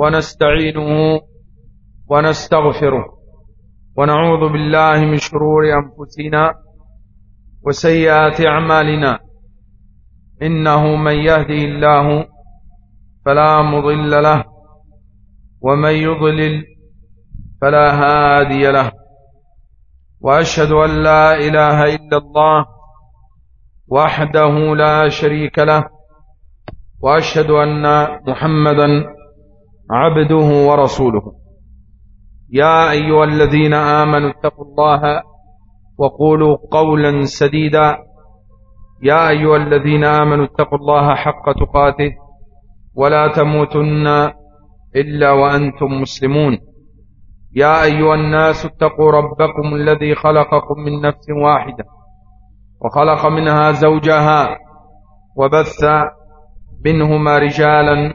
ونستعينه ونستغفره ونعوذ بالله من شرور أنفسنا وسيئات أعمالنا. إنه من يهدي الله فلا مضل له ومن يضلل فلا هادي له. وأشهد أن لا إله إلا الله وحده لا شريك له. وأشهد أن محمدا عبده ورسوله. يا أيها الذين آمنوا اتقوا الله وقولوا قولا سديدا. يا أيها الذين آمنوا اتقوا الله حق تقاته ولا تموتن إلا وأنتم مسلمون. يا أيها الناس اتقوا ربكم الذي خلقكم من نفس واحدة وخلق منها زوجها وبث منهما رجالا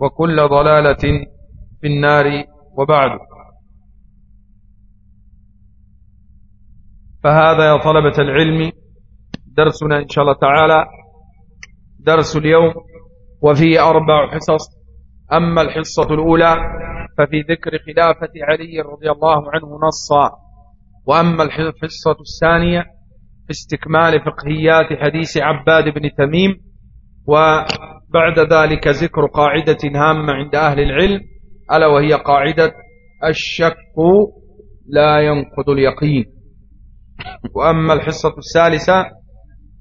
وكل ضلالة في النار وبعد. فهذا يا طلبة العلم درسنا إن شاء الله تعالى. درس اليوم وفيه أربع حصص. أما الحصة الأولى ففي ذكر خلافة علي رضي الله عنه نصا. وأما الحصة الثانية في استكمال فقهيات حديث عباد بن تميم. وبعد ذلك ذكر قاعدة هامة عند أهل العلم ألا وهي قاعدة الشك لا ينقض اليقين. وأما الحصة الثالثة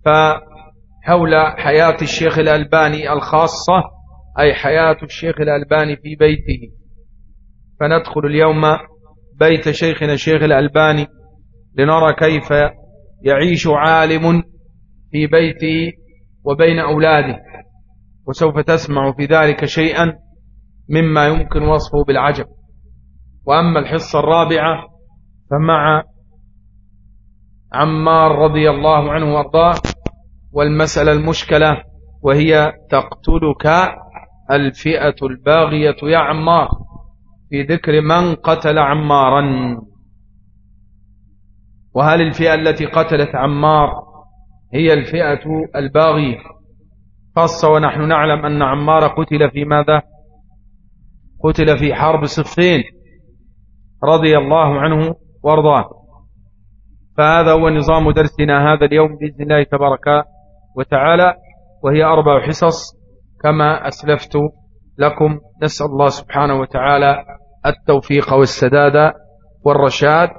فحول حياة الشيخ الألباني الخاصة أي حياة الشيخ الألباني في بيته. فندخل اليوم بيت شيخنا الشيخ الألباني لنرى كيف يعيش عالم في بيته وبين أولاده. وسوف تسمع في ذلك شيئا مما يمكن وصفه بالعجب. وأما الحصة الرابعة فمع عمار رضي الله عنه وأرضاه والمسألة المشكلة وهي تقتلك الفئة الباغية يا عمار في ذكر من قتل عمارا؟ وهل الفئة التي قتلت عمار هي الفئة الباغية؟ خاصة ونحن نعلم أن عمار قتل في ماذا؟ قتل في حرب صفين رضي الله عنه وارضاه. فهذا هو نظام درسنا هذا اليوم بإذن الله تبارك وتعالى وهي أربع حصص كما أسلفت لكم. نسأل الله سبحانه وتعالى التوفيق والسداد والرشاد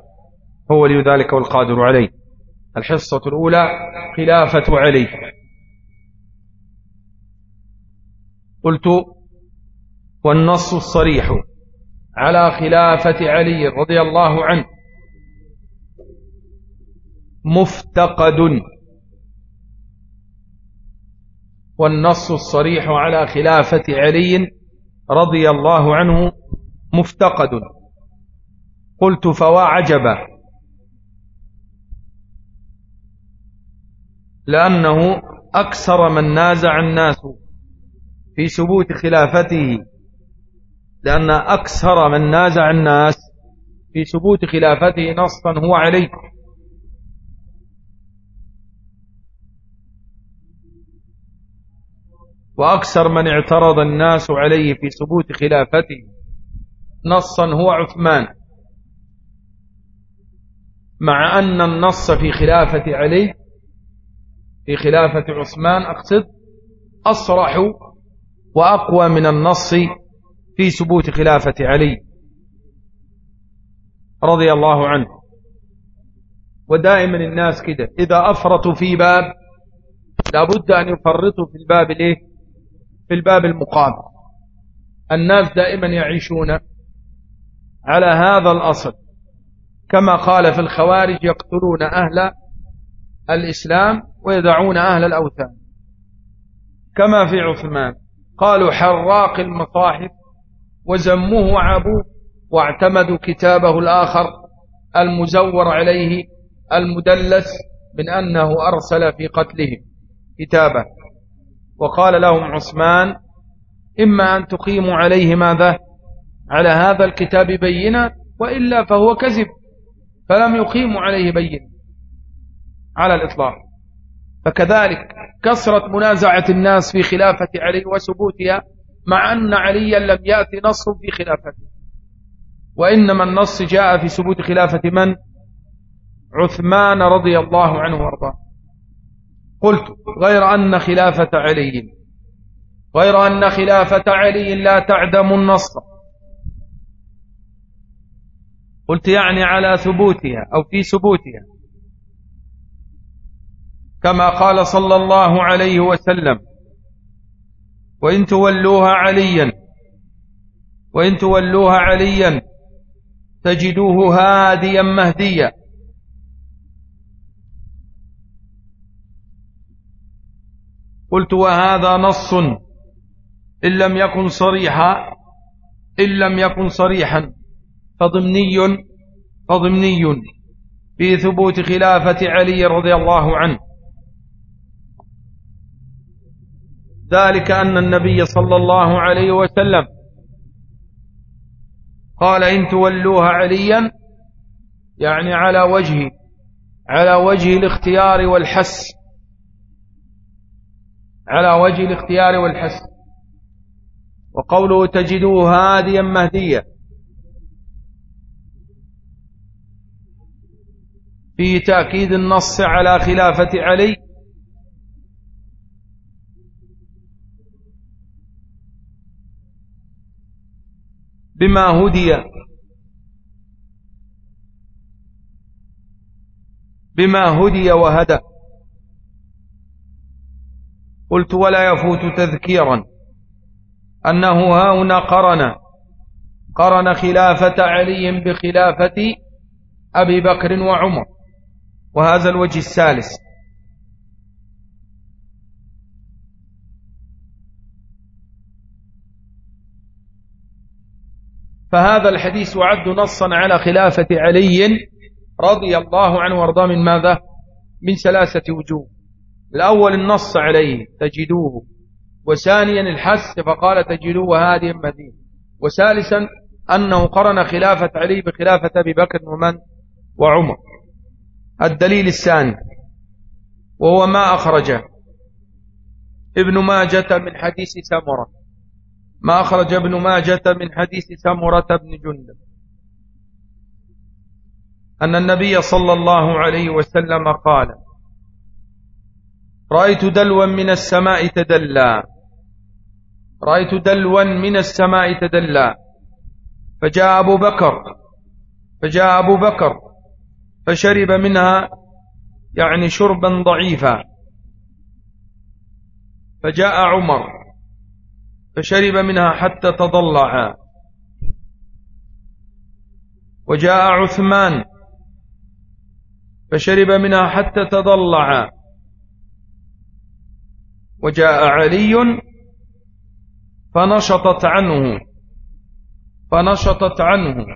هو لي ذلك والقادر عليه. الحصة الأولى خلافة علي. قلت والنص الصريح على خلافة علي رضي الله عنه. مفتقد. والنص الصريح على خلافة علي رضي الله عنه مفتقد. قلت فوا عجبا لأنه أكثر من نازع الناس. في ثبوت خلافته لأن أكثر من نازع الناس في ثبوت خلافته نصا هو عليه وأكثر من اعترض الناس عليه في ثبوت خلافته نصا هو عثمان. مع أن النص في خلافة علي في خلافة عثمان أقصد أصرح وأقوى من النص في ثبوت خلافة علي رضي الله عنه. ودائما الناس كده إذا أفرطوا في باب لابد أن يفرطوا في الباب الايه في الباب المقابل الناس دائما يعيشون على هذا الأصل. كما قال في الخوارج يقتلون أهل الإسلام ويدعون أهل الأوثان. كما في عثمان. قالوا حراق المصاحف وزموه وعابوه واعتمدوا كتابه الآخر المزور عليه المدلس من أنه أرسل في قتلهم كتابه. وقال لهم عثمان إما أن تقيموا عليه ماذا؟ على هذا الكتاب بينا وإلا فهو كذب فلم يقيموا عليه بينا. على الإطلاق. فكذلك كثرة منازعة الناس في خلافة علي وثبوتها مع أن عليا لم يأتي نص في خلافته. وإنما النص جاء في ثبوت خلافة من؟ عثمان رضي الله عنه وأرضاه. قلت غير أن خلافة علي غير أن خلافة علي لا تعدم النص. قلت يعني على ثبوتها أو في ثبوتها. كما قال صلى الله عليه وسلم وإن تولوها عليا وإن تولوها عليا تجدوه هاديا مهديا. قلت وهذا نص إن لم يكن صريحا إن لم يكن صريحا فضمني فضمني في ثبوت خلافة علي رضي الله عنه. ذلك أن النبي صلى الله عليه وسلم قال إن تولوها عليا يعني على وجه على وجه الاختيار والحس. على وجه الاختيار والحس. وقوله تجدوه هاديا مهديا. في تأكيد النص على خلافة علي بما هدي. بما هدي وهدى. قلت ولا يفوت تذكيرا. أنه هاهنا قرن. قرن خلافة علي بخلافة أبي بكر وعمر. وهذا الوجه الثالث. فهذا الحديث يعد نصا على خلافة علي رضي الله عنه وارضاه من ماذا؟ من ثلاثة وجوه. الأول النص عليه تجدوه. وثانيا الحس فقال تجدوه هذه المدينة. وثالثا أنه قرن خلافة علي بخلافة أبي بكر ومن؟ وعمر. الدليل الثاني وهو ما أخرجه. ابن ماجة من حديث سمرة ما أخرج ابن ماجة من حديث سمرة بن جندب. أن النبي صلى الله عليه وسلم قال رأيت دلوا من السماء تدلى. رأيت دلوا من السماء تدلى. فجاء أبو بكر فجاء أبو بكر فشرب منها يعني شربا ضعيفا. فجاء عمر فشرب منها حتى تضلع. وجاء عثمان فشرب منها حتى تضلع. وجاء علي فنشطت عنه. فنشطت عنه.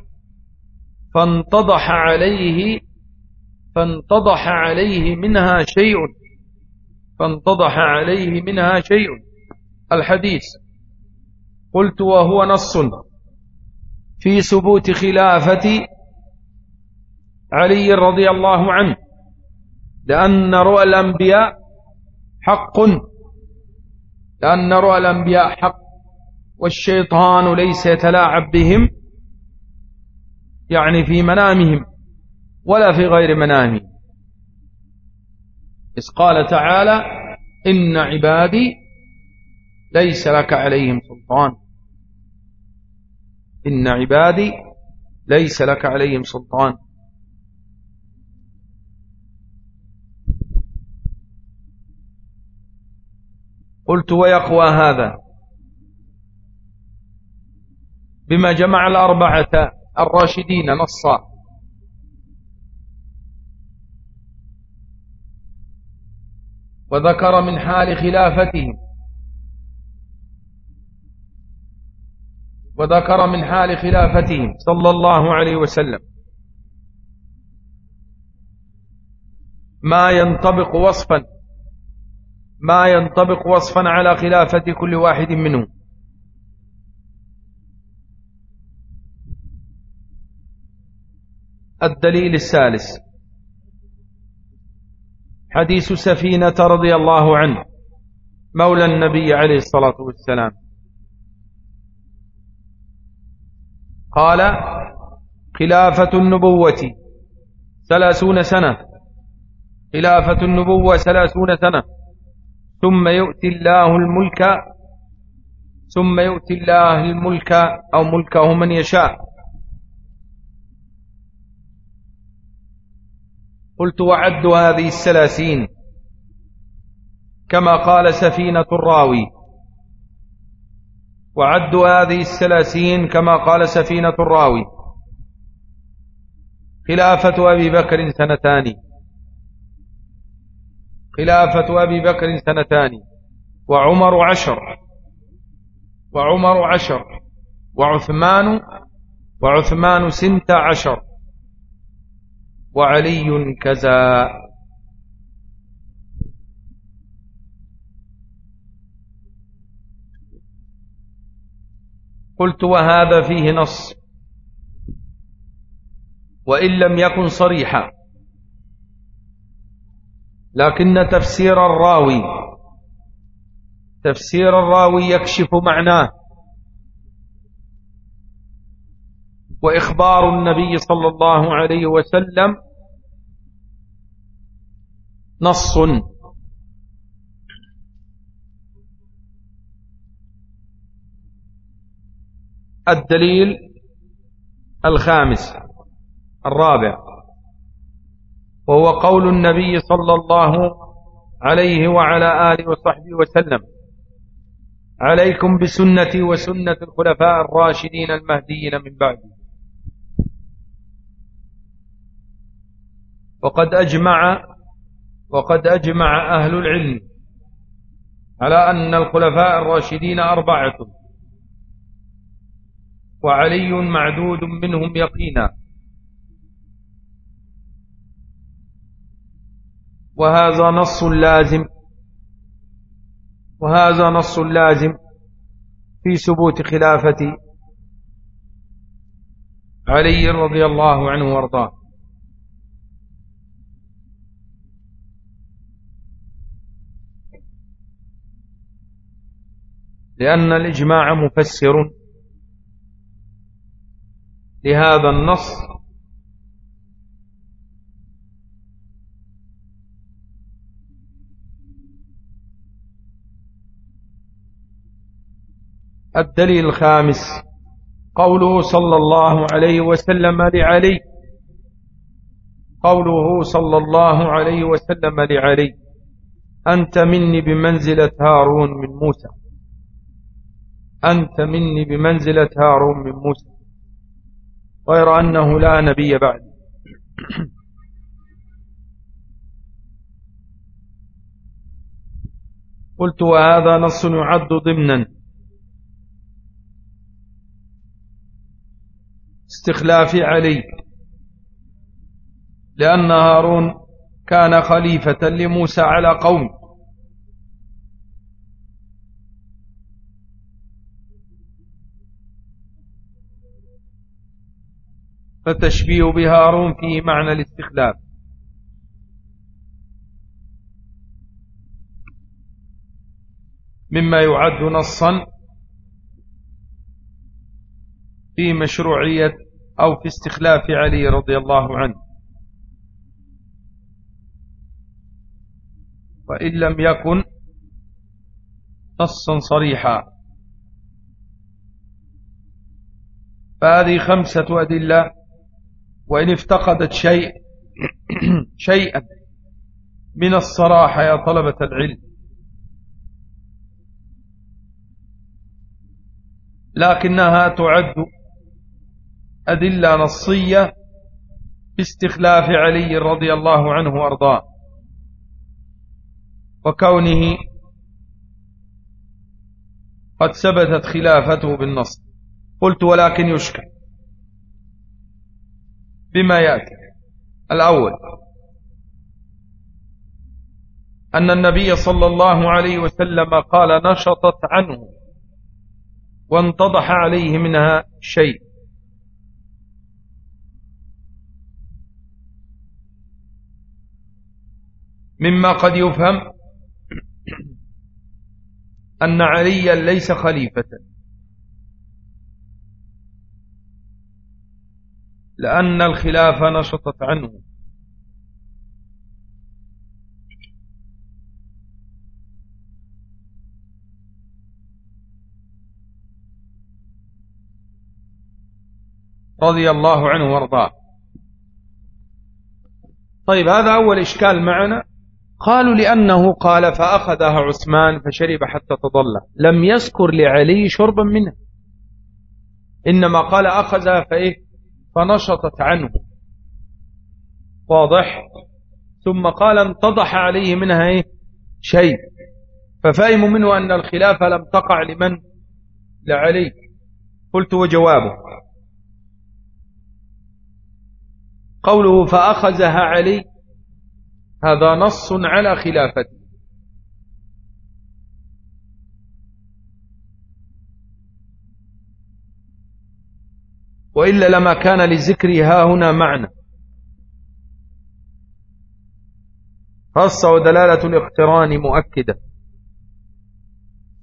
فانتضح عليه فانتضح عليه منها شيء. فانتضح عليه منها شيء. الحديث. قلت وهو نص. في ثبوت خلافة علي رضي الله عنه لأن رؤى الأنبياء حق. لأن رؤى الأنبياء حق والشيطان ليس يتلاعب بهم يعني في منامهم ولا في غير منامهم. إذ قال تعالى إن عبادي ليس لك عليهم سلطان. إن عبادي ليس لك عليهم سلطان. قلت ويقوى هذا بما جمع الأربعة الراشدين نصا. وذكر من حال خلافتهم وذكر من حال خلافتهم صلى الله عليه وسلم ما ينطبق وصفا ما ينطبق وصفا على خلافة كل واحد منهم. الدليل الثالث حديث سفينة رضي الله عنه مولى النبي عليه الصلاة والسلام. قال خلافة النبوة ثلاثون سنة. خلافة النبوة ثلاثون سنة. ثم يؤتي الله الملك ثم يؤتي الله الملك أو ملكه من يشاء. قلت وعد هذه الثلاثين. كما قال سفينة الراوي. وعد هذه الثلاثين كما قال سفينة الراوي. خلافة أبي بكر سنتان. خلافة أبي بكر سنتان. وعمر عشر. وعمر عشر. وعثمان. وعثمان سنت عشر. وعلي كذا. قلت وهذا فيه نص. وإن لم يكن صريحا. لكن تفسير الراوي. تفسير الراوي يكشف معناه. وإخبار النبي صلى الله عليه وسلم نص. الدليل الخامس الرابع وهو قول النبي صلى الله عليه وعلى آله وصحبه وسلم عليكم بسنتي وسنة الخلفاء الراشدين المهديين من بعدي. وقد أجمع وقد أجمع أهل العلم على أن الخلفاء الراشدين أربعة. وعلي معدود منهم يقينا. وهذا نص لازم وهذا نص لازم في ثبوت خلافة علي رضي الله عنه وارضاه. لأن الإجماع مفسر. لهذا النص. الدليل الخامس. قوله صلى الله عليه وسلم لعلي. قوله صلى الله عليه وسلم لعلي. أنت مني بمنزلة هارون من موسى. أنت مني بمنزلة هارون من موسى. غير أنه لا نبي بعد. قلت وهذا نص يعد ضمنا. استخلاف علي. لأن هارون كان خليفة لموسى على قوم فتشبيه بهارون فيه معنى الاستخلاف. مما يعد نصا في مشروعية أو في استخلاف علي رضي الله عنه. وإن لم يكن نصا صريحا. فهذه خمسة أدلة وإن افتقدت شيء شيئا من الصراحة يا طلبة العلم. لكنها تعد أدلة نصية باستخلاف علي رضي الله عنه وأرضاه. وكونه قد ثبتت خلافته بالنص. قلت ولكن يشكل. بما يأتي. الأول. أن النبي صلى الله عليه وسلم قال نشطت عنه وانتضح عليه منها شيء. مما قد يفهم أن عليا ليس خليفة. لأن الخلافة نشطت عنه. رضي الله عنه وارضاه. طيب هذا أول إشكال معنا. قالوا لأنه قال فأخذها عثمان فشرب حتى تضلى لم يذكر لعلي شربا منها إنما قال أخذها فإيه؟ فنشطت عنه. واضح؟ ثم قال انتضح عليه منها إيه؟ شيء. ففهم منه أن الخلافة لم تقع لمن؟ لعلي. قلت وجوابه. قوله فأخذها علي. هذا نص على خلافته. وإلا لما كان لذكرها هنا معنى. خاصة ودلالة الاقتران مؤكدة.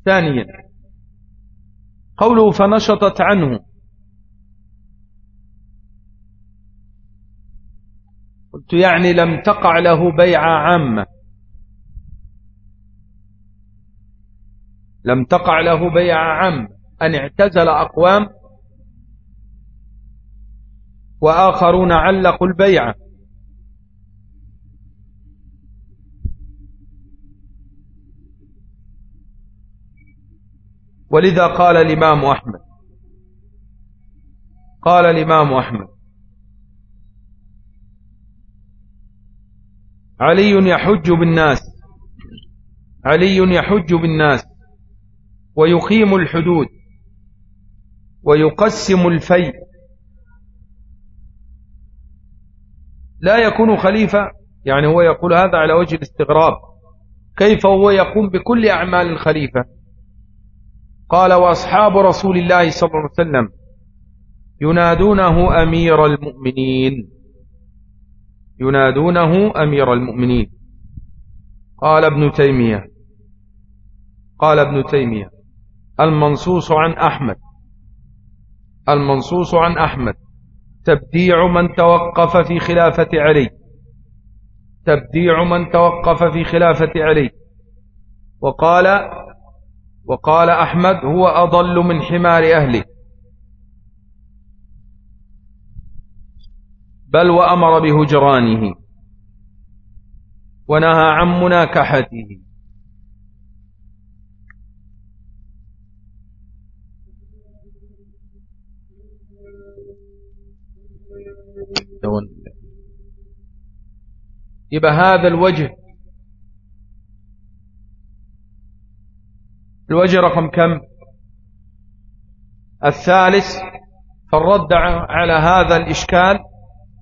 ثانيا قوله فنشطت عنه. قلت يعني لم تقع له بيعة عامة. لم تقع له بيعة عامة. أن اعتزل أقوام وآخرون علقوا البيعة ولذا قال الإمام أحمد قال الإمام أحمد علي يحج بالناس علي يحج بالناس ويقيم الحدود ويقسم الفي لا يكون خليفة. يعني هو يقول هذا على وجه الاستغراب. كيف هو يقوم بكل أعمال الخليفة؟ قال وأصحاب رسول الله صلى الله عليه وسلم ينادونه أمير المؤمنين. ينادونه أمير المؤمنين. قال ابن تيمية. قال ابن تيمية. المنصوص عن أحمد. المنصوص عن أحمد. تبديع من توقف في خلافة علي. تبديع من توقف في خلافة علي. وقال وقال أحمد هو أضل من حمار أهله. بل وأمر بهجرانه. ونهى عن مناكحته. يبقى هذا الوجه. الوجه رقم كم؟ الثالث فالرد على هذا الإشكال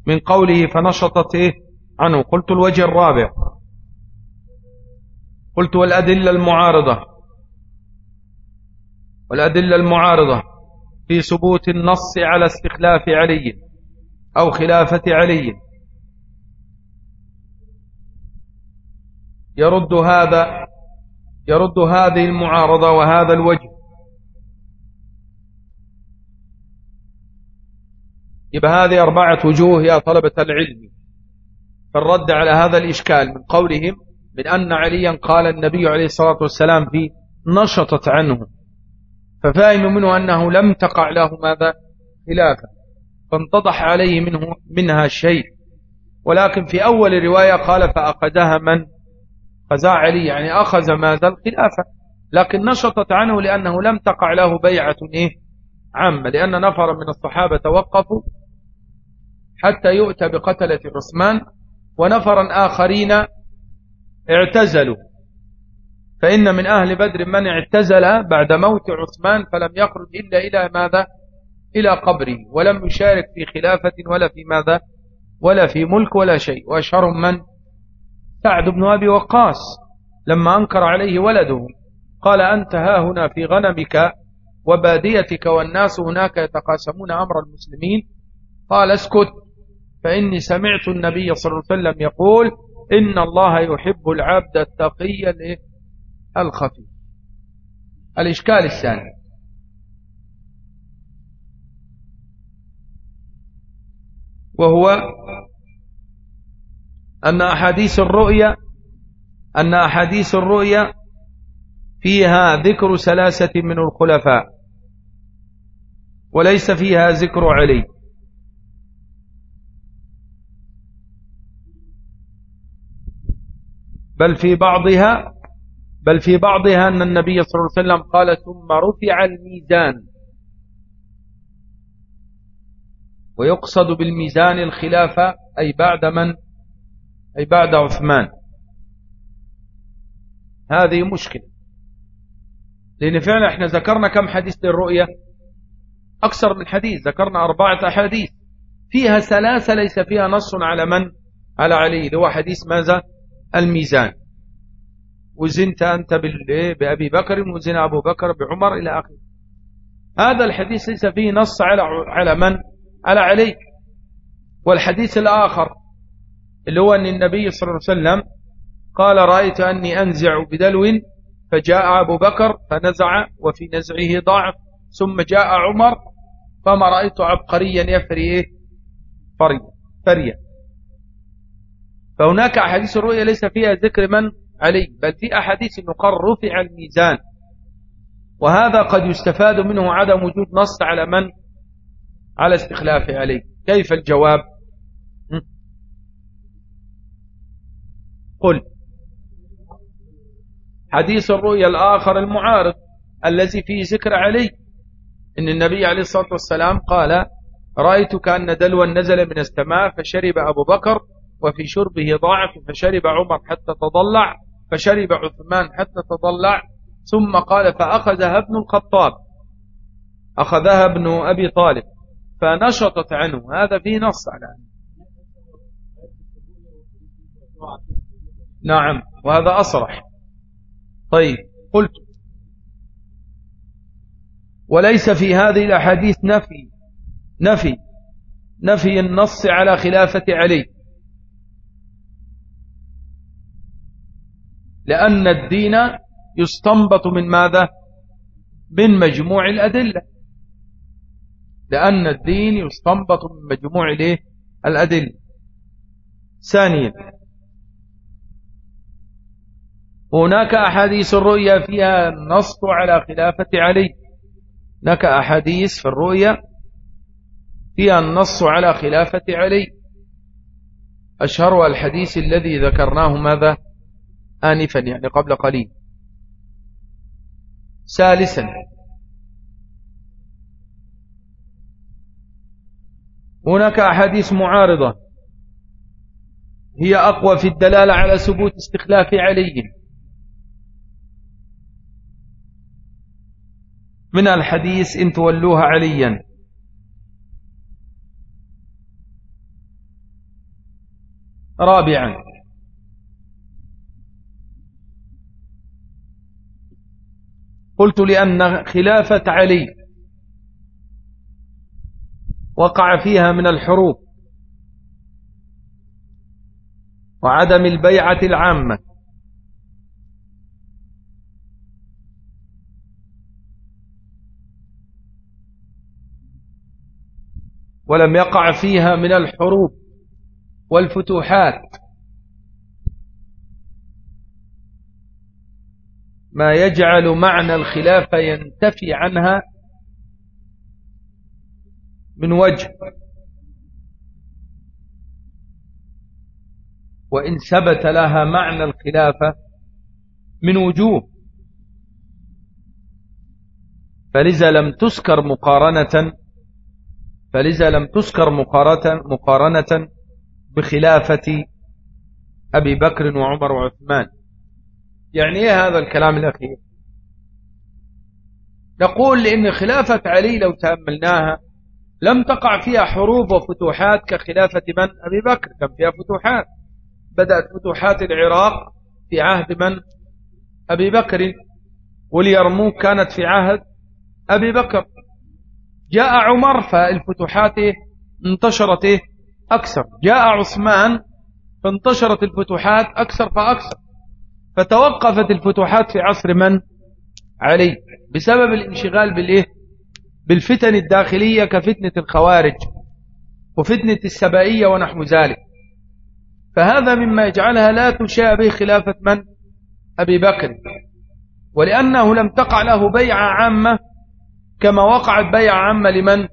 من قوله فنشطت إيه؟ عنه. قلت الوجه الرابع. قلت والأدلة المعارضة. والأدلة المعارضة في ثبوت النص على استخلاف علي. أو خلافة علي. يرد هذا يرد هذه المعارضة وهذا الوجه. يبقى هذه أربعة وجوه يا طلبة العلم. فالرد على هذا الإشكال من قولهم من أن عليا قال النبي عليه الصلاة والسلام في نشطت عنه. ففاهم منه أنه لم تقع له ماذا؟ خلافة. فانتضح عليه منه منها شيء. ولكن في أول رواية قال فأخذها من؟ خزا علي يعني أخذ ماذا الخلافة. لكن نشطت عنه لأنه لم تقع له بيعة إيه؟ عامة لأن نفر من الصحابة توقفوا حتى يؤتى بقتلة عثمان ونفرا آخرين اعتزلوا. فإن من أهل بدر من اعتزل بعد موت عثمان فلم يخرج إلا إلى ماذا؟ إلى قبره ولم يشارك في خلافة ولا في ماذا ولا في ملك ولا شيء. وأشهر من؟ سعد بن أبي وقاص لما أنكر عليه ولده. قال أنت ها هنا في غنمك وباديتك والناس هناك يتقاسمون أمر المسلمين. قال اسكت فإني سمعت النبي صلى الله عليه وسلم يقول إن الله يحب العبد التقي الخفي. الإشكال الثاني. وهو أن أحاديث الرؤيا أن أحاديث الرؤيا فيها ذكر سلاسة من الخلفاء وليس فيها ذكر علي. بل في بعضها بل في بعضها أن النبي صلى الله عليه وسلم قال ثم رفع الميزان ويقصد بالميزان الخلافة أي بعد من؟ أي بعد عثمان. هذه مشكلة. لأن فعلا إحنا ذكرنا كم حديث للرؤية؟ أكثر من حديث. ذكرنا أربعة أحاديث. فيها ثلاثة ليس فيها نص على من؟ على علي. هو حديث ماذا؟ الميزان. وزنت أنت بأبي بكر وزن أبو بكر بعمر إلى آخره. هذا الحديث ليس فيه نص على على من؟ على علي والحديث الآخر اللي هو أن النبي صلى الله عليه وسلم قال رأيت أني أنزع بدلو فجاء أبو بكر فنزع وفي نزعه ضعف ثم جاء عمر فما رأيت عبقريا يفري إيه؟ فريا فهناك أحاديث الرؤيا ليس فيها ذكر من علي بل في أحاديث يقر رفع الميزان. وهذا قد يستفاد منه عدم وجود نص على من على استخلافه عليه كيف الجواب؟ قل. حديث الرؤيا الآخر المعارض الذي فيه ذكر علي. إن النبي عليه الصلاة والسلام قال رأيت كأن دلوا نزل من السماء فشرب أبو بكر وفي شربه ضعف فشرب عمر حتى تضلع فشرب عثمان حتى تضلع ثم قال فأخذها ابن الخطاب. أخذها ابن أبي طالب. فنشطت عنه. هذا فيه نص على نعم وهذا أصرح. طيب قلت. وليس في هذه الأحاديث نفي نفي نفي النص على خلافة علي. لأن الدين يستنبط من ماذا؟ من مجموع الأدلة. لأن الدين يستنبط من مجموع الأدلة. ثانيا هناك أحاديث الرؤيا فيها النص على خلافة علي. هناك أحاديث في الرؤيا فيها النص على خلافة علي. أشهر الحديث الذي ذكرناه ماذا؟ آنفا يعني قبل قليل. ثالثا هناك أحاديث معارضة. هي أقوى في الدلالة على ثبوت استخلاف علي. من الحديث إن تولوها عليا. رابعا. قلت لأن خلافة علي. وقع فيها من الحروب وعدم البيعة العامة. ولم يقع فيها من الحروب والفتوحات. ما يجعل معنى الخلافة ينتفي عنها من وجه. وإن ثبت لها معنى الخلافة من وجوه. فلذا لم تذكر مقارنة فلذا لم تذكر مقارنة, مقارنة بخلافة أبي بكر وعمر وعثمان. يعني إيه هذا الكلام الأخير؟ نقول لأن خلافة علي لو تأملناها لم تقع فيها حروب وفتوحات كخلافة من؟ أبي بكر. كان فيها فتوحات؟ بدأت فتوحات العراق في عهد من؟ أبي بكر. واليرموك كانت في عهد أبي بكر. جاء عمر فالفتوحات انتشرت أكثر. جاء عثمان فانتشرت الفتوحات أكثر فأكثر. فتوقفت الفتوحات في عصر من؟ علي. بسبب الانشغال بالإيه؟ بالفتن الداخلية كفتنة الخوارج وفتنة السبائية ونحو ذلك. فهذا مما يجعلها لا تشابه خلافة من؟ أبي بكر. ولأنه لم تقع له بيعة عامة كما وقعت بيعة عامة لمن؟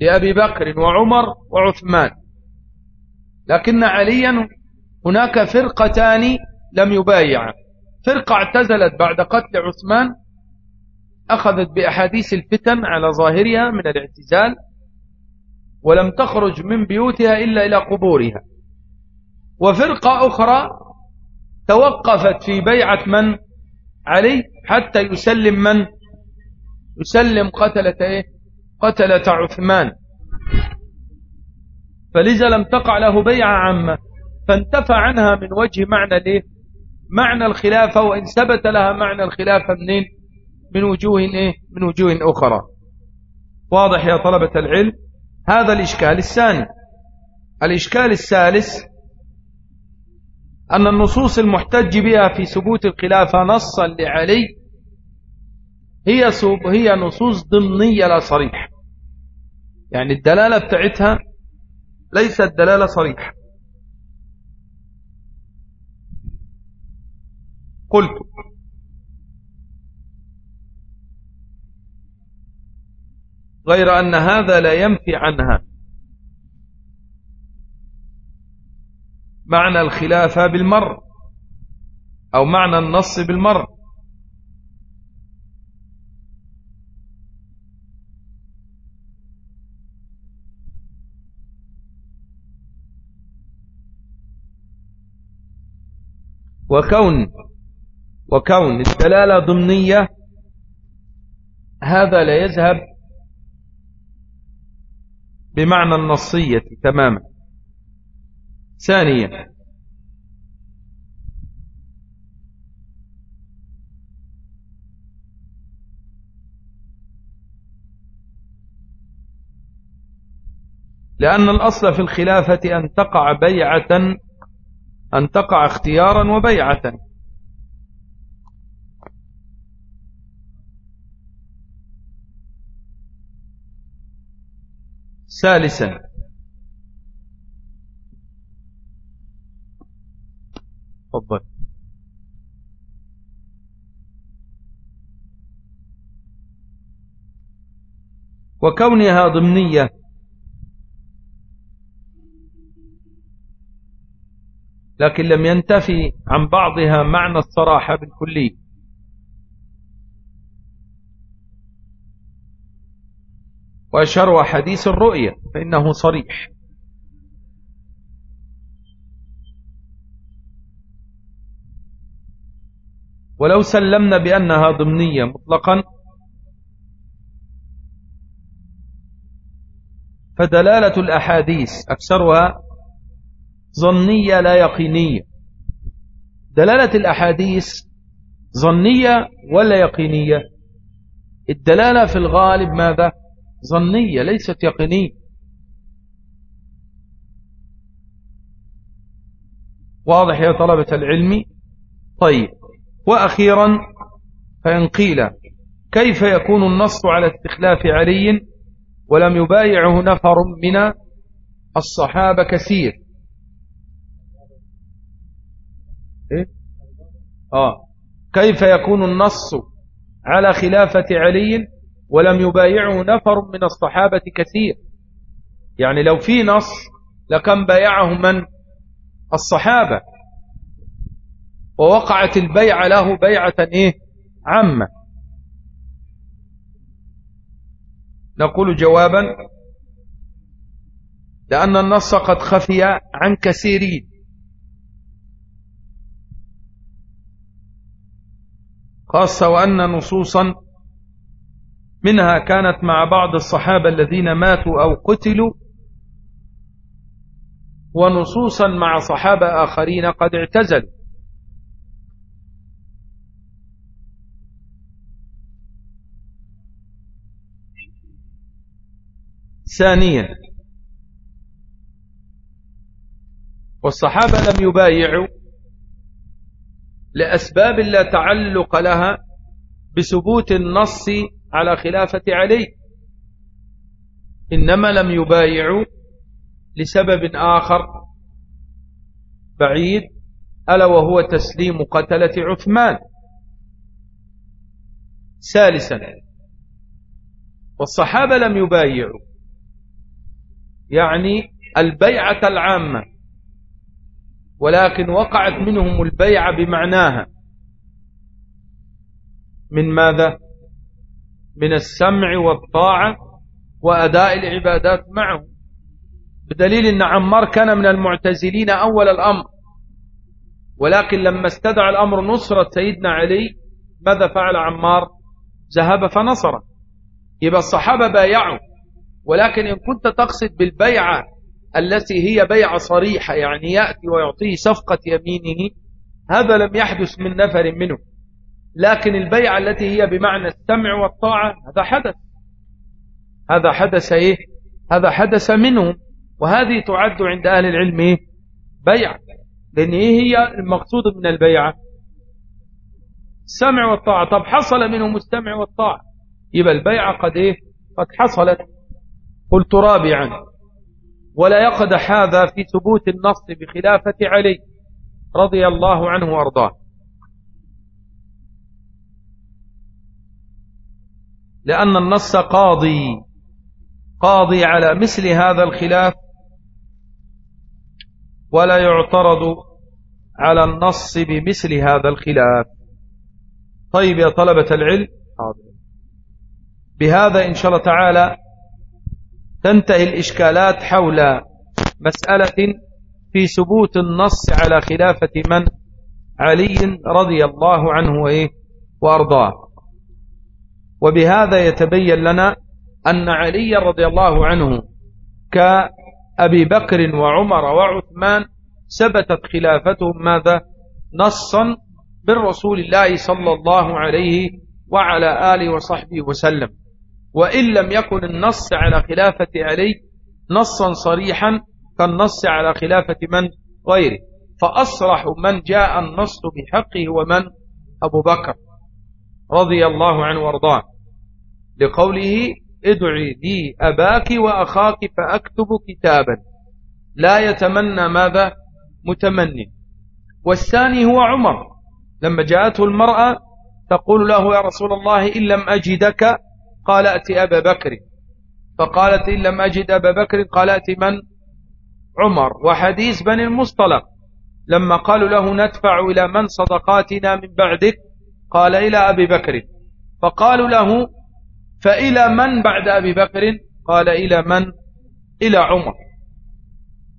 لأبي بكر وعمر وعثمان. لكن عليا هناك فرقتان لم يبايع فرقة اعتزلت بعد قتل عثمان أخذت بأحاديث الفتن على ظاهرها من الاعتزال ولم تخرج من بيوتها إلا إلى قبورها. وفرقة أخرى توقفت في بيعة من؟ علي حتى يسلم من؟ يسلم قتلة إيه؟ قتلة عثمان. فلذا لم تقع له بيعة عامة. فانتفى عنها من وجه معنى ليه معنى الخلافة وإن ثبت لها معنى الخلافة منين؟ من وجوه إيه؟ من وجوه أخرى. واضح يا طلبة العلم؟ هذا الإشكال الثاني. الإشكال الثالث أن النصوص المحتج بها في ثبوت الخلافة نصا لعلي هي هي نصوص ضمنية لا صريحة يعني الدلالة بتاعتها ليست دلالة صريحة. قلت غير أن هذا لا ينفي عنها. معنى الخلافة بالمر أو معنى النص بالمر وكون وكون الدلالة ضمنية هذا لا يذهب بمعنى النصية تماما. ثانيا لأن الأصل في الخلافة أن تقع بيعة أن تقع اختيارا وبيعة. ثالثا. تفضل. وكونها ضمنية لكن لم ينتفي عن بعضها معنى الصراحة بالكلي وأشهر حديث الرؤية فإنه صريح. ولو سلمنا بأنها ضمنية مطلقا فدلالة الأحاديث أكثرها ظنية لا يقينية. دلالة الأحاديث ظنية ولا يقينية؟ الدلالة في الغالب ماذا؟ ظنية ليست يقينية واضح يا طلبة العلم طيب وأخيرا فإن قيل كيف يكون النص على استخلاف علي ولم يبايعه نفر من الصحابة كثير إيه؟ آه. كيف يكون النص على خلافة علي ولم يبايعه نفر من الصحابة كثير. يعني لو في نص لكان بايعه من؟ الصحابة. ووقعت البيعة له بيعة إيه؟ عامة. نقول جوابا. لأن النص قد خفي عن كثيرين. خاصة وأن نصوصا منها كانت مع بعض الصحابة الذين ماتوا أو قتلوا ونصوصا مع صحابة آخرين قد اعتزلوا. ثانيا والصحابة لم يبايعوا لأسباب لا تعلق لها بثبوت النص على خلافة علي. إنما لم يبايعوا لسبب آخر بعيد ألا وهو تسليم قتلة عثمان. ثالثا والصحابة لم يبايعوا. يعني البيعة العامة ولكن وقعت منهم البيعة بمعناها. من ماذا؟ من السمع والطاعة وأداء العبادات معه. بدليل أن عمار كان من المعتزلين أول الأمر ولكن لما استدعى الأمر نصرة سيدنا علي ماذا فعل عمار؟ ذهب فنصر يبقى الصحابة بايعوا ولكن إن كنت تقصد بالبيعة التي هي بيعة صريحة يعني يأتي ويعطيه صفقة يمينه هذا لم يحدث من نفر منه. لكن البيعة التي هي بمعنى السمع والطاعة هذا حدث. هذا حدث إيه؟ هذا حدث منهم وهذه تعد عند أهل العلم إيه بيعة لأن إيه هي المقصود من البيعة السمع والطاعة. طب حصل منهم السمع والطاعة. يبقى البيعة قد إيه؟ قد حصلت. قلت رابعا ولا يقدح هذا في ثبوت النص بخلافة علي رضي الله عنه وأرضاه. لأن النص قاضي قاضي على مثل هذا الخلاف ولا يعترض على النص بمثل هذا الخلاف. طيب يا طلبة العلم بهذا إن شاء الله تعالى تنتهي الإشكالات حول مسألة في ثبوت النص على خلافة من علي رضي الله عنه وإيه وأرضاه. وبهذا يتبين لنا أن علي رضي الله عنه كأبي بكر وعمر وعثمان ثبتت خلافتهم ماذا؟ نصا بالرسول الله صلى الله عليه وعلى آله وصحبه وسلم. وإن لم يكن النص على خلافة علي نصا صريحا كالنص على خلافة من؟ غيره. فأصرح من جاء النص بحقه ومن؟ أبو بكر رضي الله عنه وأرضاه. لقوله ادعي لي أباك وأخاك فأكتب كتابا. لا يتمنى ماذا؟ متمني. والثاني هو عمر. لما جاءته المرأة تقول له يا رسول الله إن لم أجدك قال أتي أبا بكر. فقالت إن لم أجد أبا بكر قال أتي من؟ عمر. وحديث بني المصطلق. لما قالوا له ندفع إلى من صدقاتنا من بعدك؟ قال إلى أبي بكر. فقالوا له فإلى من بعد أبي بكر؟ قال إلى من؟ إلى عمر.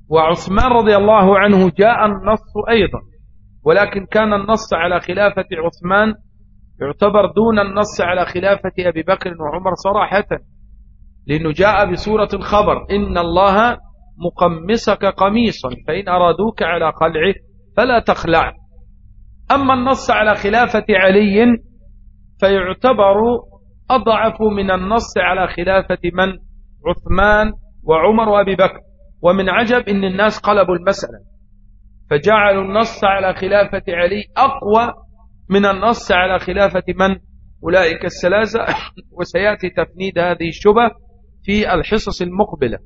وعثمان رضي الله عنه جاء النص أيضا ولكن كان النص على خلافة عثمان يعتبر دون النص على خلافة أبي بكر وعمر صراحة لأنه جاء بصورة الخبر إن الله مقمسك قميصا فإن أرادوك على قلعه فلا تخلع. أما النص على خلافة علي فيعتبر أضعف من النص على خلافة من؟ عثمان وعمر وأبي بكر. ومن عجب إن الناس قلبوا المسألة. فجعلوا النص على خلافة علي أقوى من النص على خلافة من؟ أولئك الثلاثة وسيأتي تفنيد هذه الشبه في الحصص المقبلة.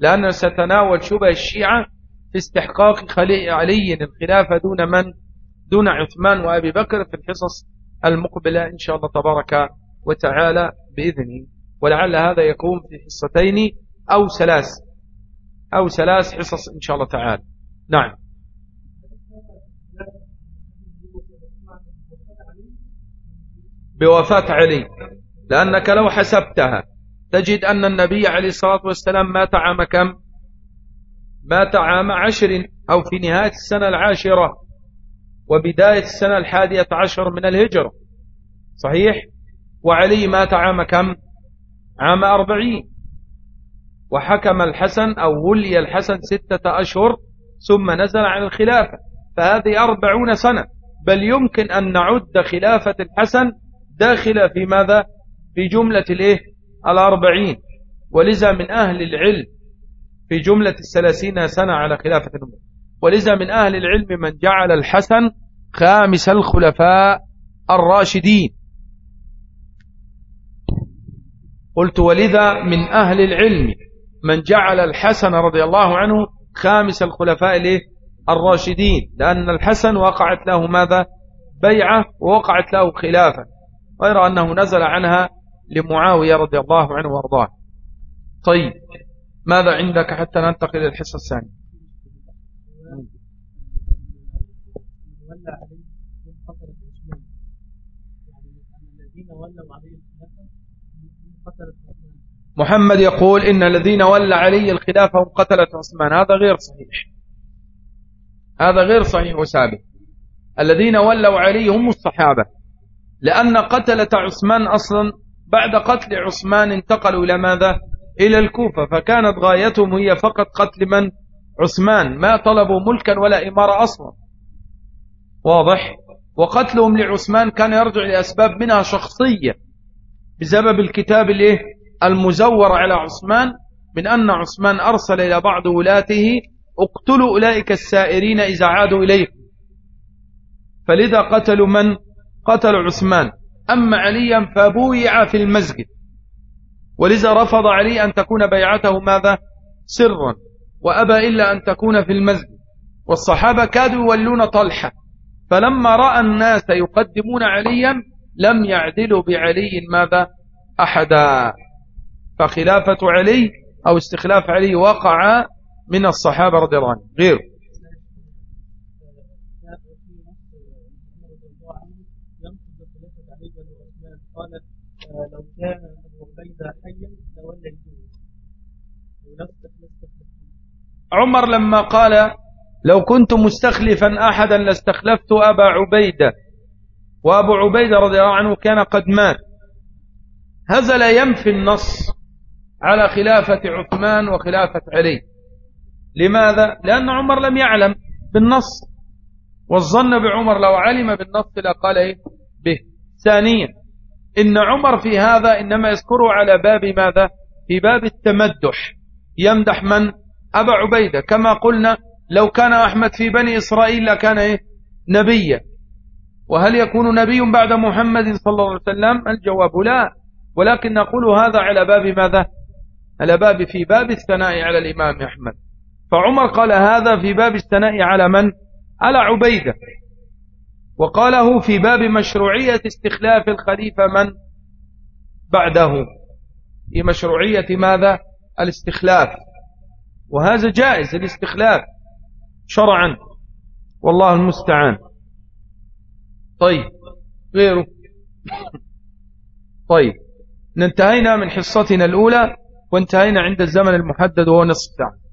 لأننا ستناول شبه الشيعة في استحقاق علي الخلافة دون من؟ دون عثمان وأبي بكر في الحصص المقبلة إن شاء الله تبارك وتعالى بإذنه. ولعل هذا يكون في حصتين أو ثلاث أو ثلاث حصص إن شاء الله تعالى. نعم. بوفاة علي. لأنك لو حسبتها تجد أن النبي عليه الصلاة والسلام مات عام كم؟ مات عام عشر أو في نهاية السنة العاشرة وبداية السنة الحادية عشر من الهجرة. صحيح؟ وعلي مات عام كم؟ عام أربعين. وحكم الحسن أو ولي الحسن ستة أشهر ثم نزل عن الخلافة. فهذه أربعون سنة. بل يمكن أن نعد خلافة الحسن داخلة في ماذا؟ في جملة الإيه؟ الأربعين. ولذا من أهل العلم في جملة الثلاثين سنة على خلافة الأمة. ولذا من أهل العلم من جعل الحسن خامس الخلفاء الراشدين. قلت ولذا من أهل العلم من جعل الحسن رضي الله عنه خامس الخلفاء الراشدين لأن الحسن وقعت له ماذا؟ بيعة ووقعت له خلافة غير أنه نزل عنها لمعاوية رضي الله عنه وأرضاه. طيب ماذا عندك حتى ننتقل للحصة الثانية؟ محمد يقول إن الذين ولى علي الخلافة هم قتلة عثمان. هذا غير صحيح. هذا غير صحيح وسابق. الذين ولوا علي هم الصحابة. لأن قتلة عثمان أصلا بعد قتل عثمان انتقلوا إلى ماذا؟ إلى الكوفة. فكانت غايتهم هي فقط قتل من؟ عثمان. ما طلبوا ملكا ولا إمارة أصلا. واضح؟ وقتلهم لعثمان كان يرجع لأسباب منها شخصية. بسبب الكتاب الإيه؟ المزور على عثمان من أن عثمان أرسل إلى بعض ولاته اقتلوا أولئك السائرين إذا عادوا إليكم فلذا قتلوا من؟ قتلوا عثمان. أما عليا فبويع في المسجد. ولذا رفض علي أن تكون بيعته ماذا؟ سرا. وأبى إلا أن تكون في المسجد. والصحابة كادوا يولون طلحة. فلما رأى الناس يقدمون عليا لم يعدلوا بعلي ماذا؟ أحدا. فخلافة علي أو استخلاف علي وقع من الصحابة رضي الله عنهم. لوليته عمر لما قال لو كنت مستخلفا أحدا لاستخلفت أبا عبيدة وأبو عبيدة رضي الله عنه كان قد مات. هذا لا ينفي النص. على خلافة عثمان وخلافة علي. لماذا؟ لأن عمر لم يعلم بالنص. والظن بعمر لو علم بالنص لقال إيه؟ به. ثانيا إن عمر في هذا إنما يذكره على باب ماذا؟ في باب التمدح. يمدح من؟ أبا عبيدة. كما قلنا لو كان أحمد في بني إسرائيل لكان إيه؟ نبيا. وهل يكون نبي بعد محمد صلى الله عليه وسلم؟ الجواب لا. ولكن نقول هذا على باب ماذا؟ على باب في باب الثناء على الإمام أحمد. فعمر قال هذا في باب الثناء على من؟ على عبيدة. وقاله في باب مشروعية استخلاف الخليفة من؟ بعده. في مشروعية ماذا؟ الاستخلاف. وهذا جائز الاستخلاف. شرعا. والله المستعان. طيب. غيره. طيب. انتهينا من حصتنا الأولى. وانتهينا عند الزمن المحدد وهو نصف ساعة.